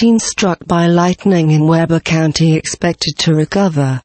18 struck by lightning in Weber County expected to recover.